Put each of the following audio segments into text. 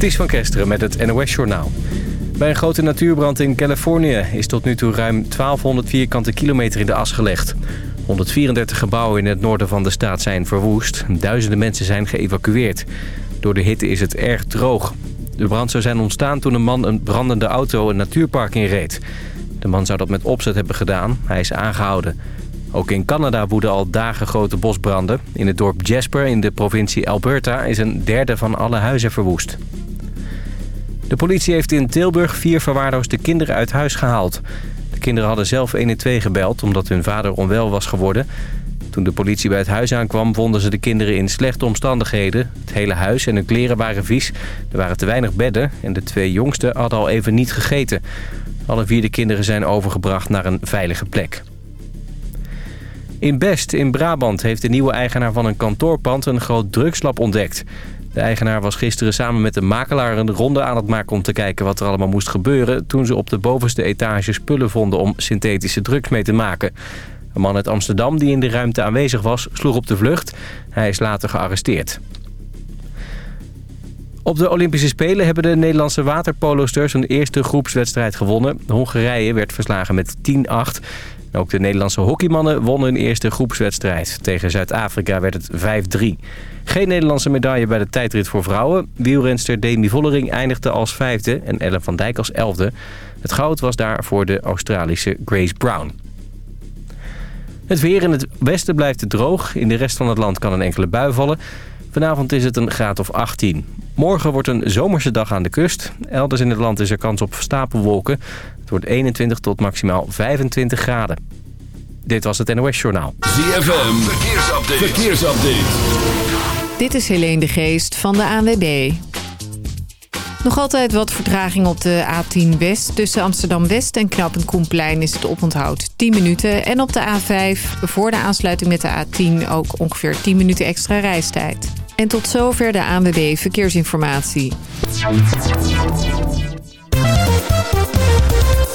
Ties van Kesteren met het NOS-journaal. Bij een grote natuurbrand in Californië is tot nu toe ruim 1200 vierkante kilometer in de as gelegd. 134 gebouwen in het noorden van de staat zijn verwoest. Duizenden mensen zijn geëvacueerd. Door de hitte is het erg droog. De brand zou zijn ontstaan toen een man een brandende auto een natuurpark inreed. De man zou dat met opzet hebben gedaan. Hij is aangehouden. Ook in Canada woeden al dagen grote bosbranden. In het dorp Jasper in de provincie Alberta is een derde van alle huizen verwoest. De politie heeft in Tilburg vier verwaarloosde kinderen uit huis gehaald. De kinderen hadden zelf 112 gebeld omdat hun vader onwel was geworden. Toen de politie bij het huis aankwam vonden ze de kinderen in slechte omstandigheden. Het hele huis en hun kleren waren vies. Er waren te weinig bedden en de twee jongsten hadden al even niet gegeten. Alle vier de kinderen zijn overgebracht naar een veilige plek. In Best in Brabant heeft de nieuwe eigenaar van een kantoorpand een groot drugslab ontdekt. De eigenaar was gisteren samen met de makelaar een ronde aan het maken om te kijken wat er allemaal moest gebeuren... toen ze op de bovenste etage spullen vonden om synthetische drugs mee te maken. Een man uit Amsterdam die in de ruimte aanwezig was, sloeg op de vlucht. Hij is later gearresteerd. Op de Olympische Spelen hebben de Nederlandse waterpolosters een eerste groepswedstrijd gewonnen. Hongarije werd verslagen met 10-8. Ook de Nederlandse hockeymannen wonnen hun eerste groepswedstrijd. Tegen Zuid-Afrika werd het 5-3. Geen Nederlandse medaille bij de tijdrit voor vrouwen. Wielrenster Demi Vollering eindigde als vijfde en Ellen van Dijk als elfde. Het goud was daar voor de Australische Grace Brown. Het weer in het westen blijft droog. In de rest van het land kan een enkele bui vallen. Vanavond is het een graad of 18. Morgen wordt een zomerse dag aan de kust. Elders in het land is er kans op stapelwolken. Het wordt 21 tot maximaal 25 graden. Dit was het NOS Journaal. ZFM, verkeersupdate. verkeersupdate. Dit is Helene de Geest van de ANWB. Nog altijd wat vertraging op de A10 West. Tussen Amsterdam-West en Knappend Koenplein is het oponthoud 10 minuten. En op de A5 voor de aansluiting met de A10 ook ongeveer 10 minuten extra reistijd. En tot zover de ANWB Verkeersinformatie.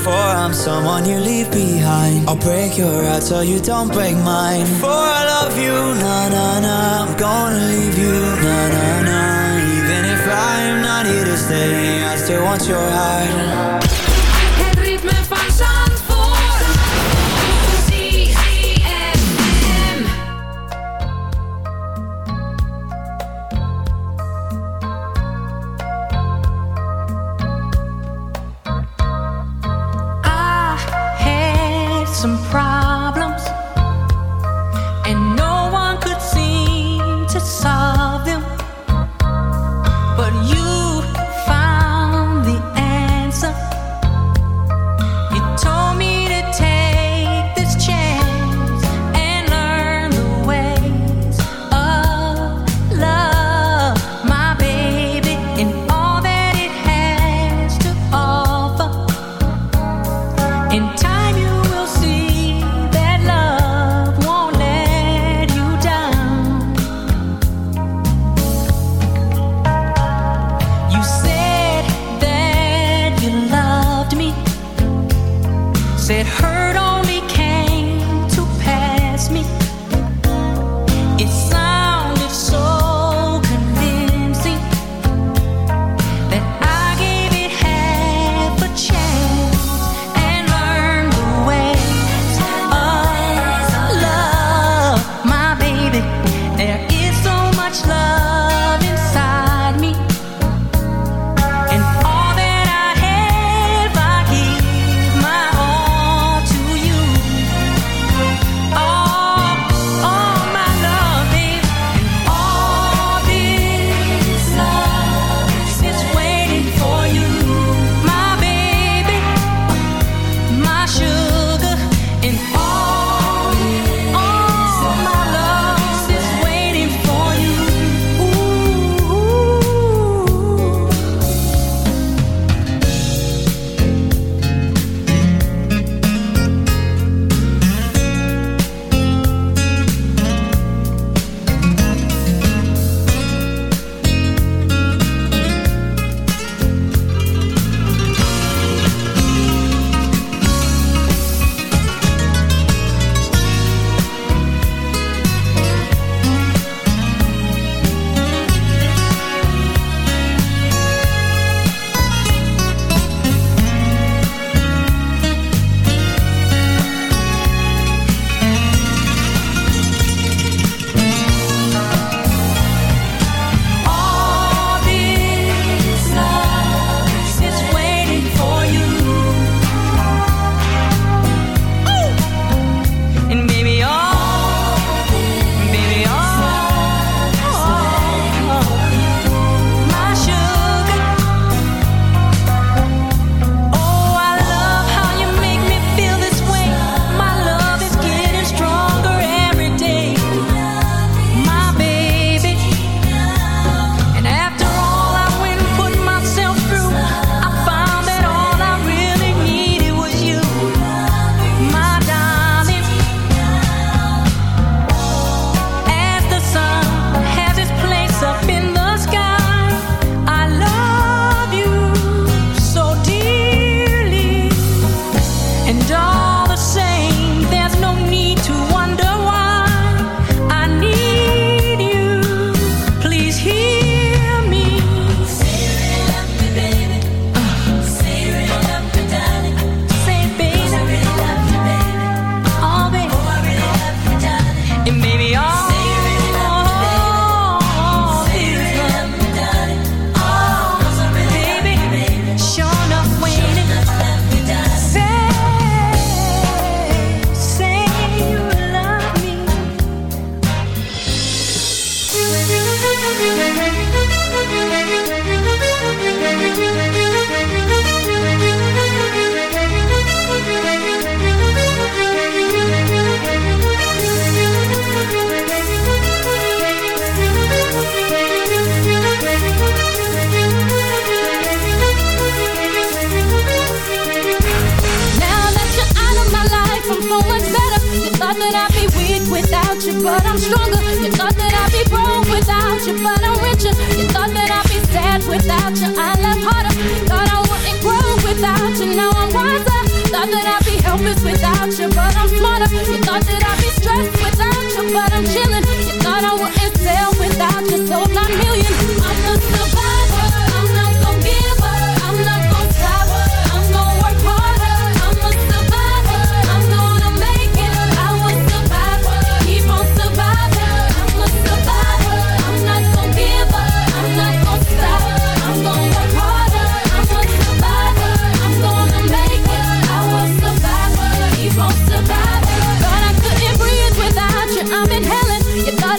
Before I'm someone you leave behind. I'll break your heart so you don't break mine. Before I love you, na-na-na I'm gonna leave you, na-na-na Even if I'm not here to stay I still want your heart.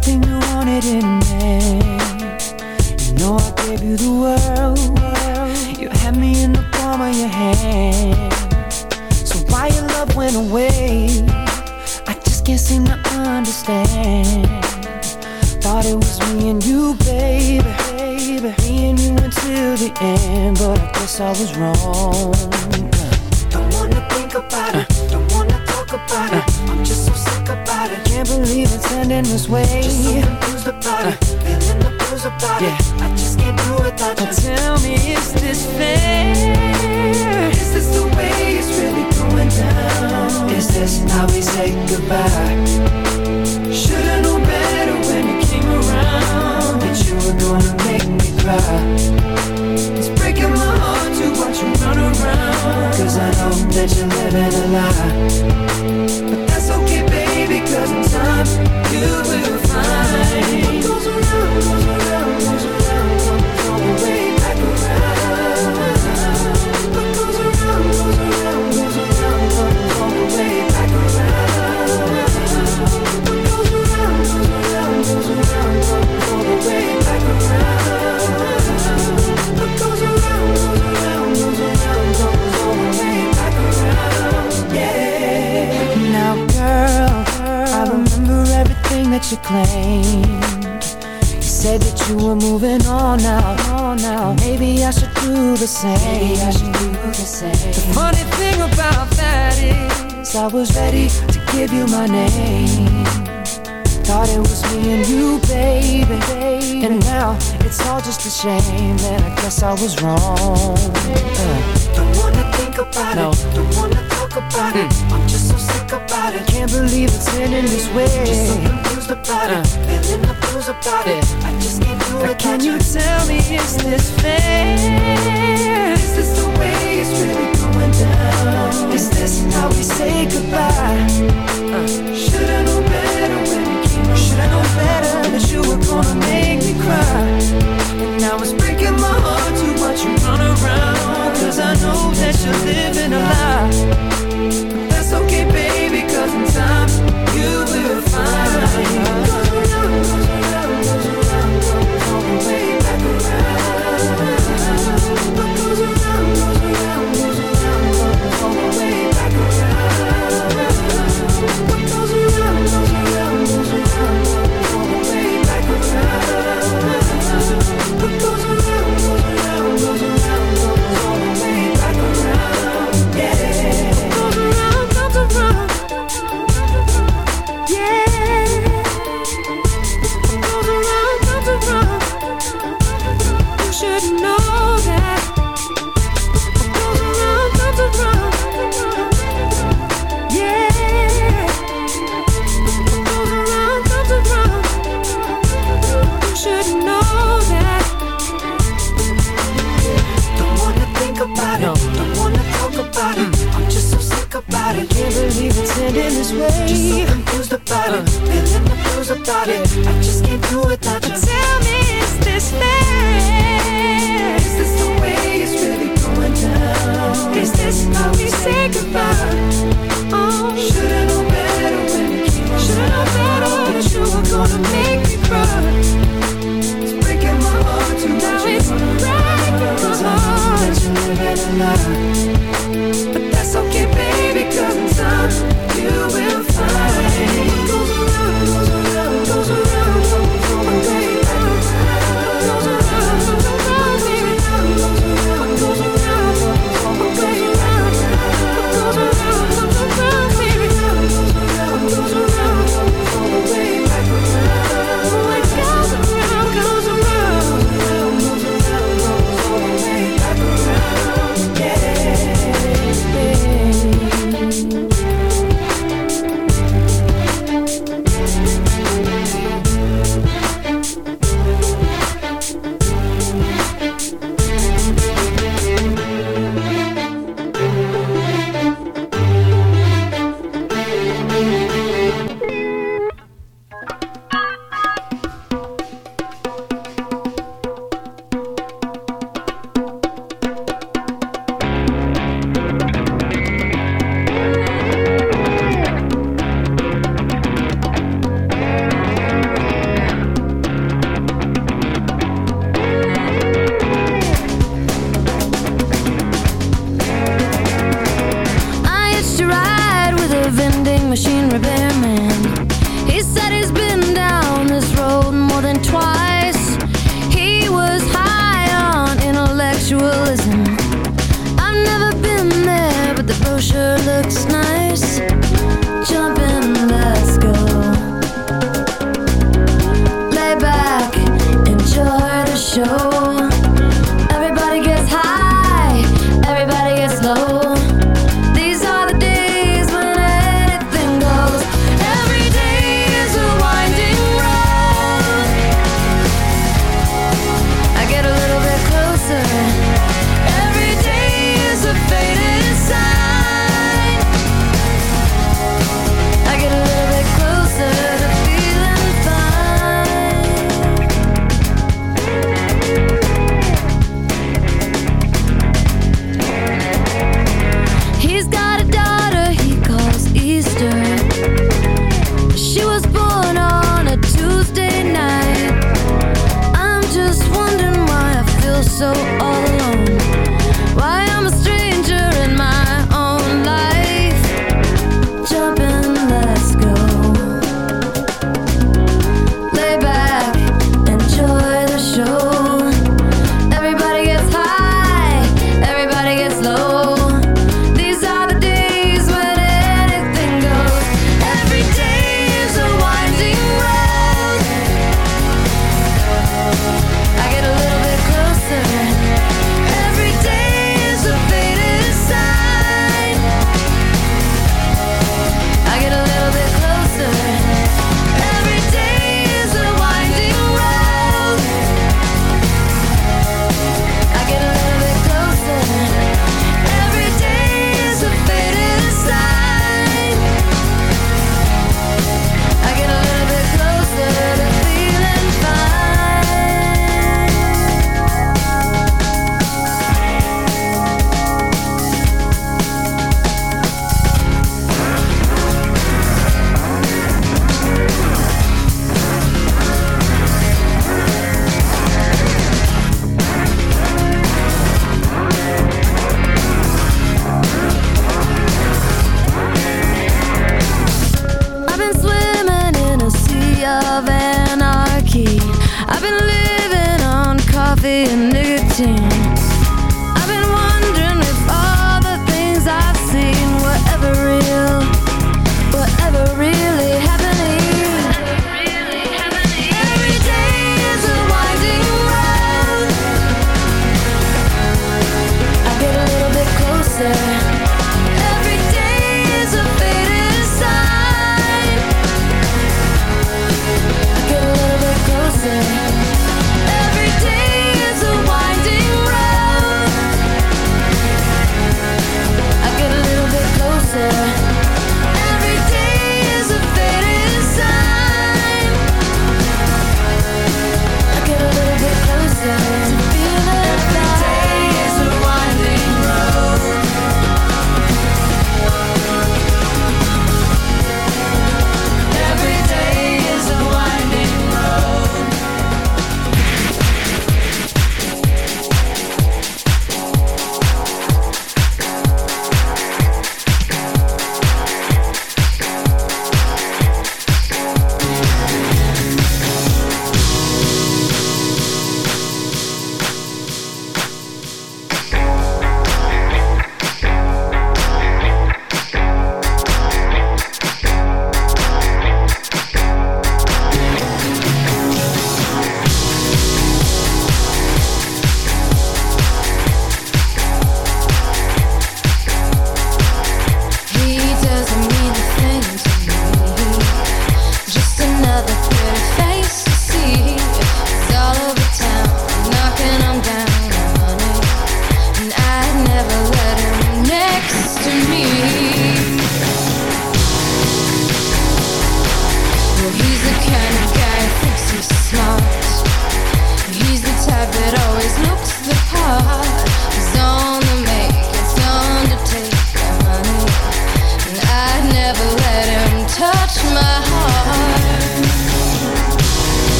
everything you wanted in me. You know I gave you the world. You had me in the palm of your hand. So why your love went away? I just can't seem to understand. Thought it was me and you, baby. baby. Me and you until the end, but I guess I was wrong. Believe it's ending this way. Just about it, feeling the blues about it. I just can't do it without you. Tell me, is this fair? Is this the way it's really going down? Is this how we say goodbye? Should've known better when you came around That you were gonna make me cry It's breaking my heart to watch you run around Cause I know that you're living a lie time you will find you claimed You said that you were moving on now, on now. Maybe I should do the same. Maybe I should do the same. The funny thing about that is, I was ready to give you my name. Thought it was me and you, baby. And now it's all just a shame, and I guess I was wrong. Uh. Don't wanna think about No. it, don't wanna talk about it. I'm just so sick about it. Can't believe it's ending this way. Just so confused about it, feeling the blues about it. I just can't do it. Can you tell me, is this fair? Is this the way it's really going down? Is this how we say goodbye? Uh. Should've known better when you came around. Should've known better that you were gonna make me cry. And now it's breaking my heart to watch you run around. Cause I know that you're living a lie. Find. This way. Just so confused about it. Uh. Feeling the blues about it. I just can't do without you. Tell me, is this fair? Is this the way it's really going down? Is this how we say goodbye? show.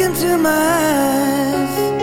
Into my eyes,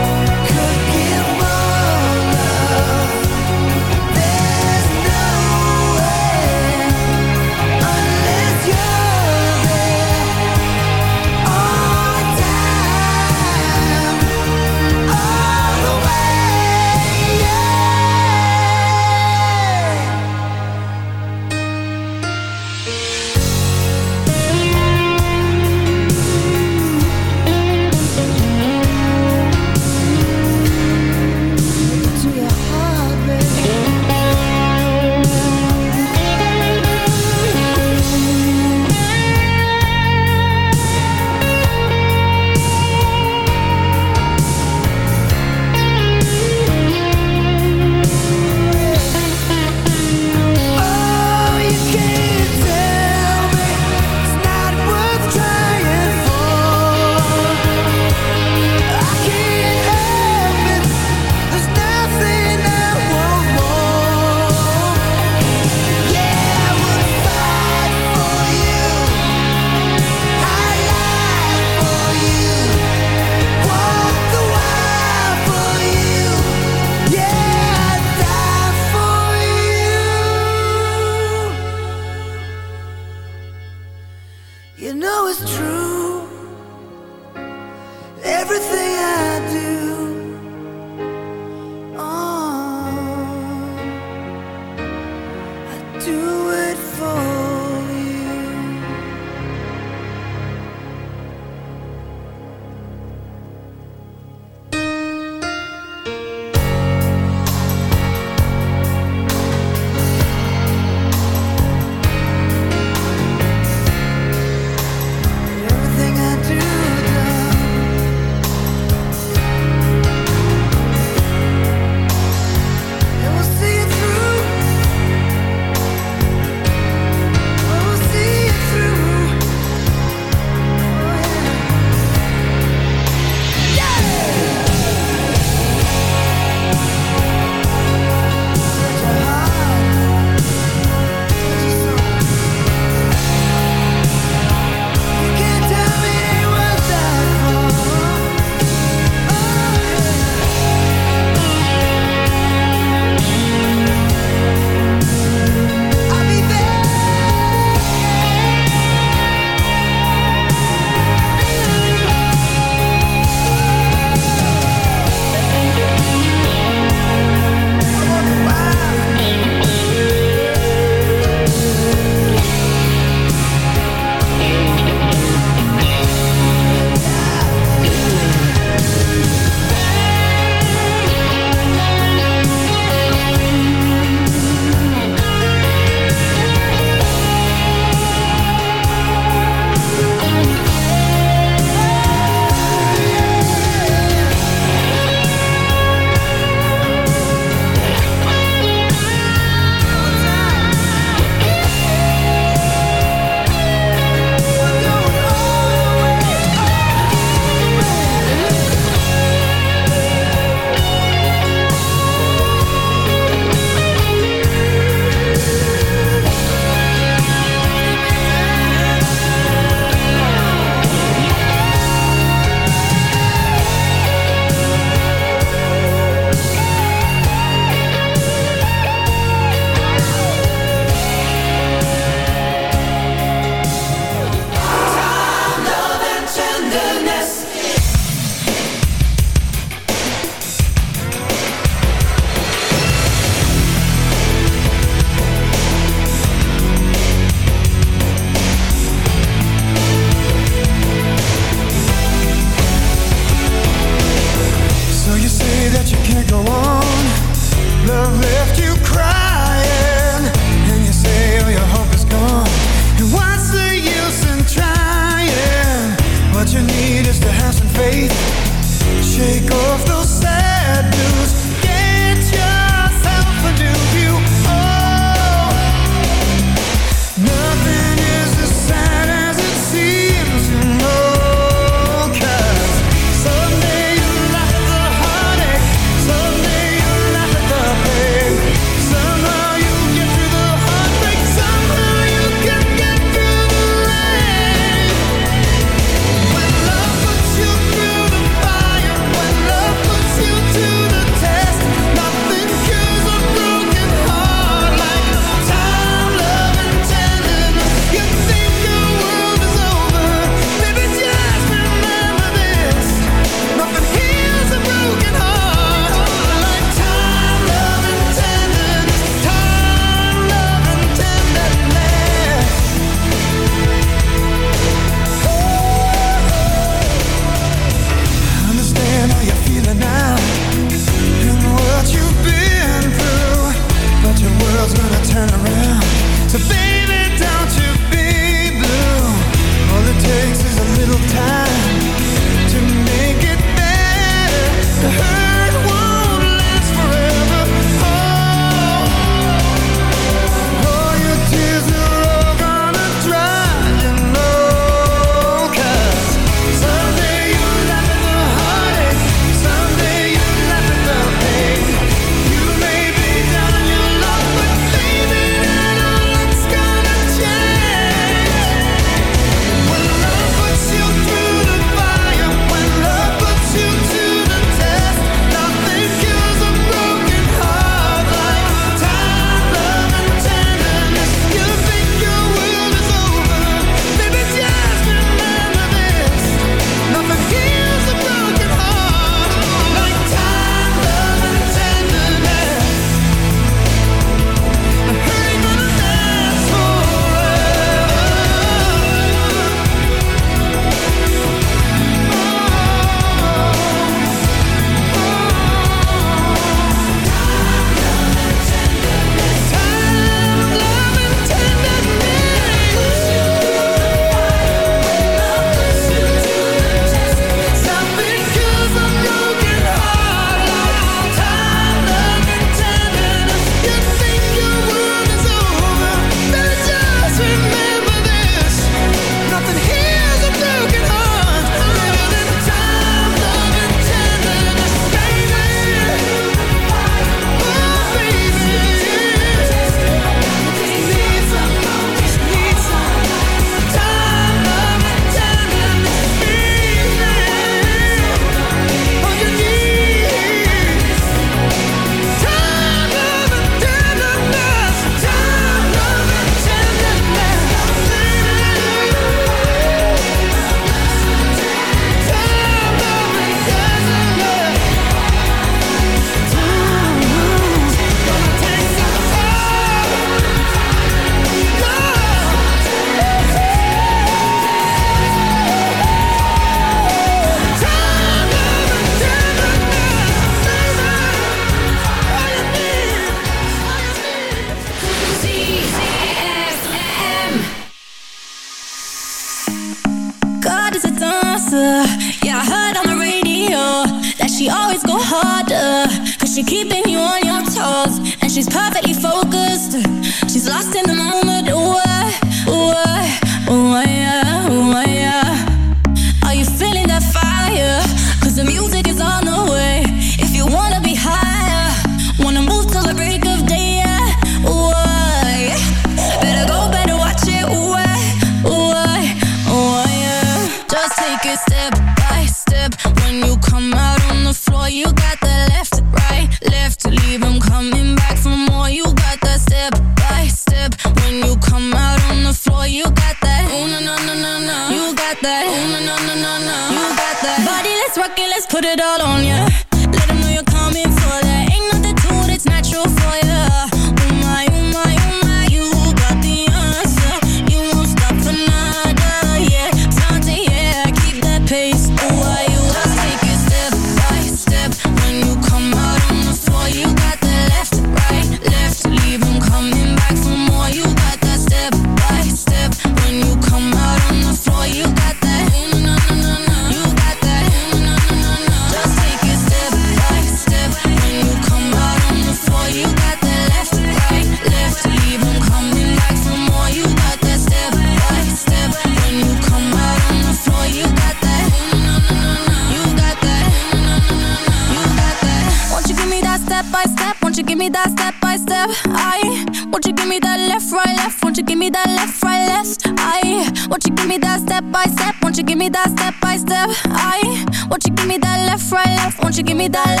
me, dale.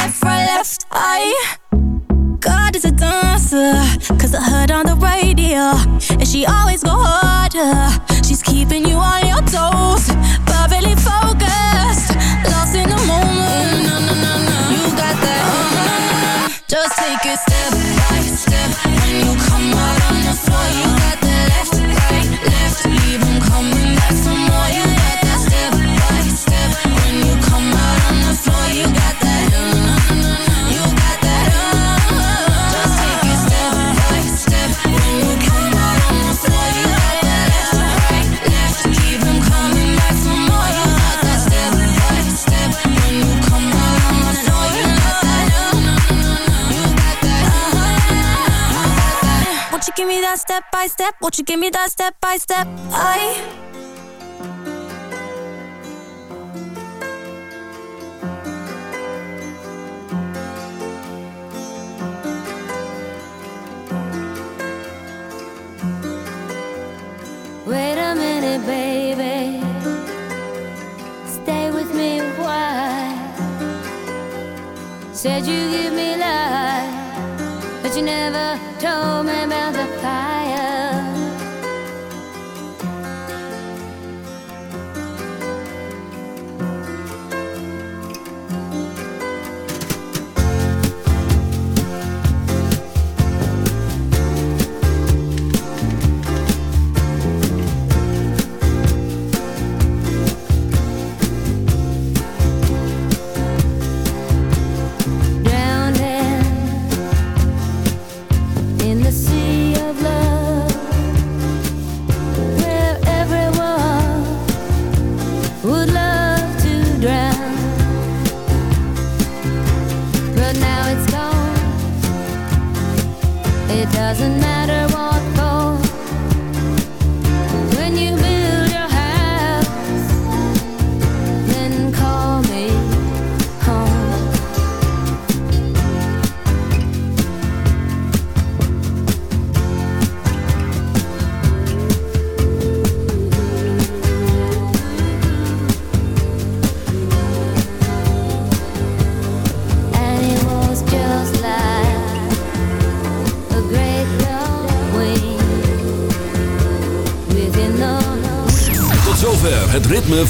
won't you give me that step by step? I Wait a minute, baby. Stay with me a while. Said you give me life, but you never told me about the